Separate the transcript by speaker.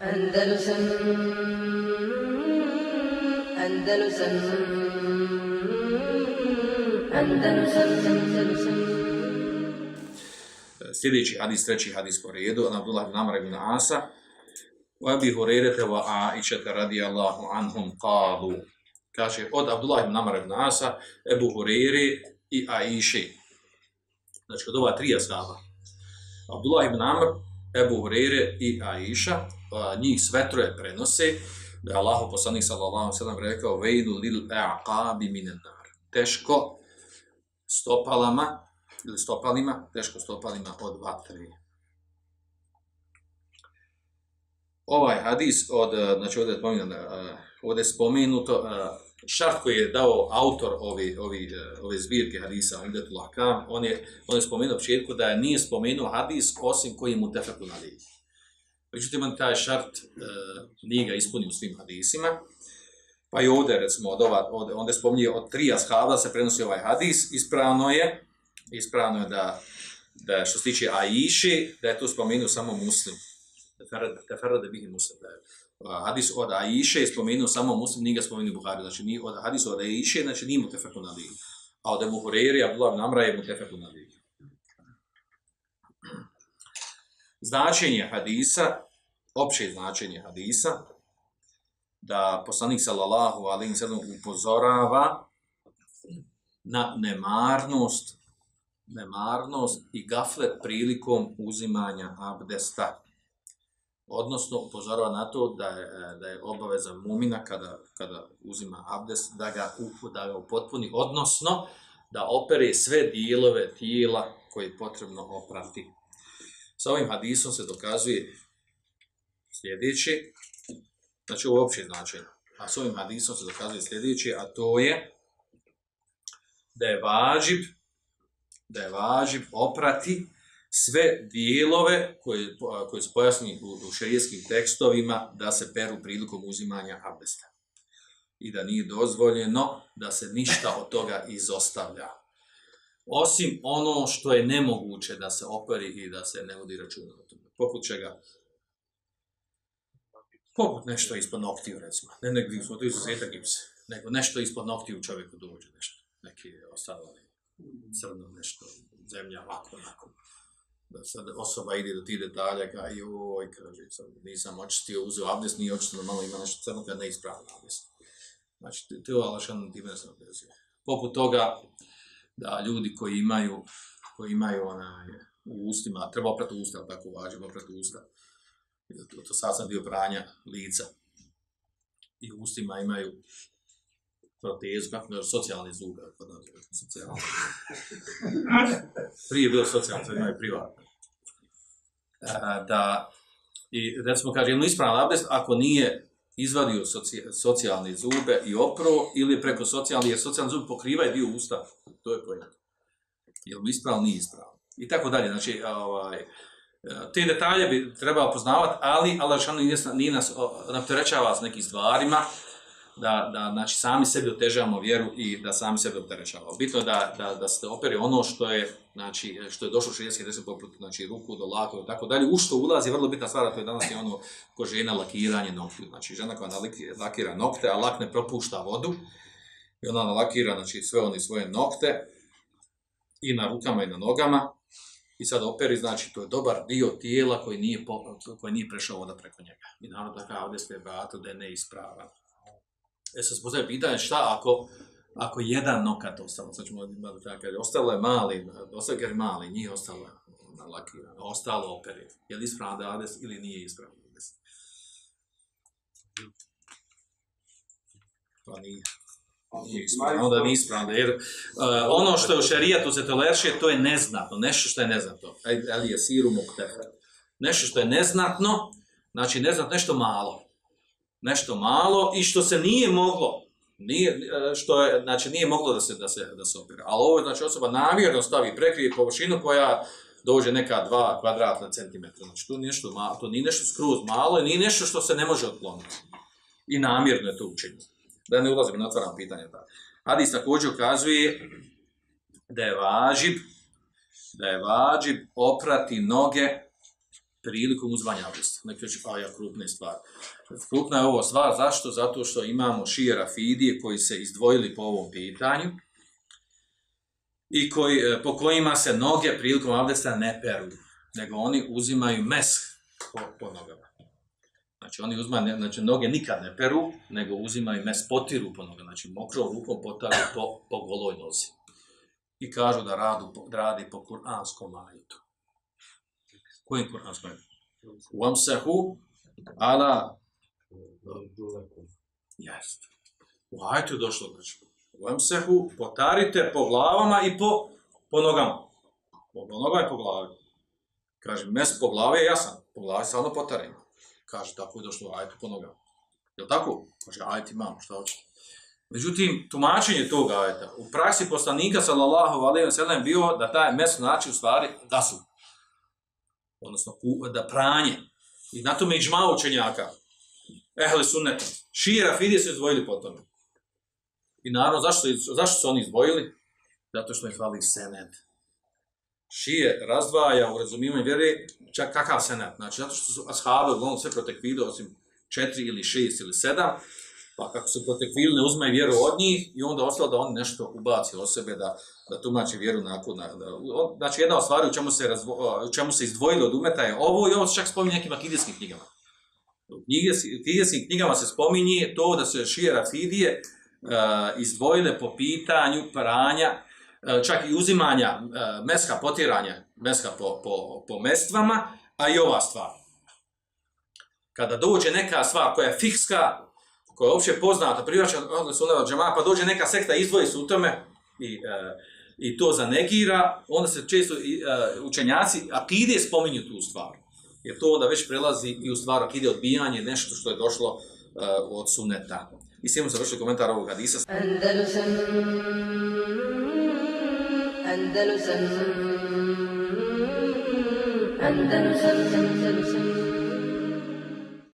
Speaker 1: Andalusam Andalusam Andalusam
Speaker 2: Sljedeći hadis, treći hadis po redu, an Abdullah ibn Amr ibn Asa, wa Abi Hurairata wa Aisha radijallahu anhum qalu. Kaže, od Abdullah ibn Amr ibn Asa, Ebu Hureyri i Aiši. Znači, od ova tri ashaba. Abdullah ibn Amr, Ebu Hureyre i Aisha, a, njih sve troje prenose, da je Allah poslanik sallallahu sallam rekao, vejdu lil aqabi minan nar. Teško stopalama, ili stopalima, teško stopalima od vatre. Ovaj hadis od, znači ovdje je spomenuto, eh, ovdje je spomenuto eh, šart koji je dao autor ovi, ovi, ove zbirke hadisa, Ahkam, on je, on je spomenuo početku da je nije spomenuo hadis osim koji mu tefeku na. Međutim, on taj šart nije ga ispunio svim hadisima, pa i ovdje, recimo, od ova, od, onda spominje od tri ashaba se prenosi ovaj hadis, ispravno je, ispravno je da, da što se tiče Aiši, da je to spomenuo samo muslim. Teferade bihi muslim. Da je, hadis od Aiše je spomenuo samo muslim, nije ga spomenuo Buhari. Znači, nije, od hadis od Aiše, znači nije mu tefeku na ligu. A od Ebu Hureyri, Abdullah Namra je mu tefeku na. Značenje hadisa, opće značenje hadisa, da poslanik sallallahu alaihi sallam upozorava na nemarnost nemarnost i gaflet prilikom uzimanja abdesta. Odnosno, upozorava na to da je, da je obaveza mumina kada, kada uzima abdest, da ga, da ga upotpuni, odnosno da opere sve dijelove tijela koje je potrebno oprati. Sa ovim hadisom se dokazuje sljedeći, znači ovo opće značenje, a s ovim hadisom se dokazuje sljedeći, a to je da je vađib da je važiv oprati sve dijelove koje, koje su pojasni u, u šerijskim tekstovima da se peru prilikom uzimanja abdesta. I da nije dozvoljeno da se ništa od toga izostavlja. Osim ono što je nemoguće da se operi i da se ne vodi računa o tome. Poput čega? Poput nešto ispod noktiju, recimo. Ne negdje tu izuzetak gips, nego nešto ispod noktiju čovjeku dođe, nešto. Neki ostalo crno nešto, zemlja ovako, onako. Da sad osoba ide do tih detalja, ka joj, kaže, sad nisam očistio, uzeo abdest, nije očistio, malo ima nešto crno, kada ne ispravno abdest. Znači, to je Alašan time se obvezuje. Poput toga, da ljudi koji imaju, koji imaju onaj, u ustima, treba oprati usta, tako važno, oprati usta. To, to sad sam dio pranja lica. I u ustima imaju protezu, kako je socijalni zub, nas je socijalni. Prije je bilo socijalni, sad imaju privatno. Da, i recimo kaže, jedno ispravan abdest ako nije izvadio soci, socijalne zube i opro, ili preko socijalni, jer socijalni zub pokriva i dio usta, to je pojent. Je li ispravan, nije ispravan. I tako dalje, znači, ovaj, te detalje bi trebalo poznavati, ali Allah nije nas napterećava s nekim stvarima, da, da znači, sami sebi otežavamo vjeru i da sami sebi opterećavamo. Bitno je da, da, da se opere ono što je, znači, što je došlo širijanski deset poput znači, ruku do lako i tako dalje. U što ulazi vrlo bitna stvar, to je danas je ono ko žena lakiranje noktiju. Znači žena koja lakira nokte, a lak ne propušta vodu i ona nalakira znači, sve one svoje nokte i na rukama i na nogama i sad operi, znači to je dobar dio tijela koji nije, koji nije prešao voda preko njega. I naravno da kao ovdje ste da je neispravan. E sad postavlja pitanje šta ako, ako jedan nokat ostalo, sad ćemo imati tako, ostalo je mali, ostalo je mali, njih ostalo lakirano, ostalo operi. Je li ispravan da ili nije ispravan ades? Pa nije. Nije ispravno, onda nije ispravno, jer uh, ono što je u šarijatu se tolerše, to je neznatno, nešto što je neznatno. Ali je siru muktefer. Nešto što je neznatno, znači neznatno, nešto malo nešto malo i što se nije moglo, nije, e, što je, znači nije moglo da se, da se, da se opira. Ali ovo znači, osoba namjerno stavi, prekrije površinu koja dođe neka dva kvadratna centimetra. Znači, to, nešto malo, to nije nešto skroz malo i nije nešto što se ne može otkloniti. I namjerno je to učinjeno. Da ne ulazim na otvaram pitanje. Da. Hadis također ukazuje da je važib, da je važib oprati noge prilikom uzmanja abdesta. Neki će pa ja krupne stvari. Krupna je ovo stvar, zašto? Zato što imamo šije rafidije koji se izdvojili po ovom pitanju i koji, e, po kojima se noge prilikom abdesta ne peru, nego oni uzimaju mes po, po nogama. Znači oni uzmaju, znači noge nikad ne peru, nego uzimaju mes, potiru po nogama, znači mokrom rukom potaru po, po goloj nozi. I kažu da radu, po- radi po kuranskom ajetu. Kojim kuranskom? Wamsahu ala Jest. U ajetu je došlo, znači, Wamsahu, potarite po glavama i po, po nogama. Po, nogama i po glavi. Kaže, mes po glavi je jasan, po glavi samo potarimo. Kaže, tako je došlo u ajetu po nogama. Jel tako? Kaže, ajet imamo, šta hoćete. Međutim, tumačenje tog ajeta, u praksi poslanika, sallallahu alaihi wa sallam, bio da taj mes znači u stvari gasu. Odnosno, da pranje. I na tome iđma učenjaka. Ehli sunneta. Šije rafidije su izdvojili po tome. I naravno, zašto, zašto su oni izdvojili? Zato što je hvali sened. Šije razdvaja u razumijevanju vjere čak kakav sened. Znači, zato što su ashabi uglavnom sve protekvili, osim četiri ili šest ili sedam, pa kako su protekvili ne uzmaju vjeru od njih i onda ostalo da oni nešto ubaci od sebe, da, da tumači vjeru nakon. Na, da, znači, jedna od stvari u čemu se, razvo, u čemu se izdvojilo od umeta je ovo i ovo se čak spominje nekim akidijskim knjigama. U akidijskim knjigama se spominje to da se šije rafidije e, izdvojile po pitanju pranja, e, čak i uzimanja e, meska, potiranja meska po, po, po mestvama, a i ova stvar. Kada dođe neka stvar koja je fikska, koja je opće poznata, privlačena od sunneva džema, pa dođe neka sekta, izdvoji se u tome i, e, i to zanegira, onda se često i, e, učenjaci akide spominju tu stvar. Jer to onda već prelazi i u stvar akide odbijanje, nešto što je došlo e, od suneta. I s tim završili komentar ovog hadisa.
Speaker 1: Andalusam Andalusam Andalusam Andalusam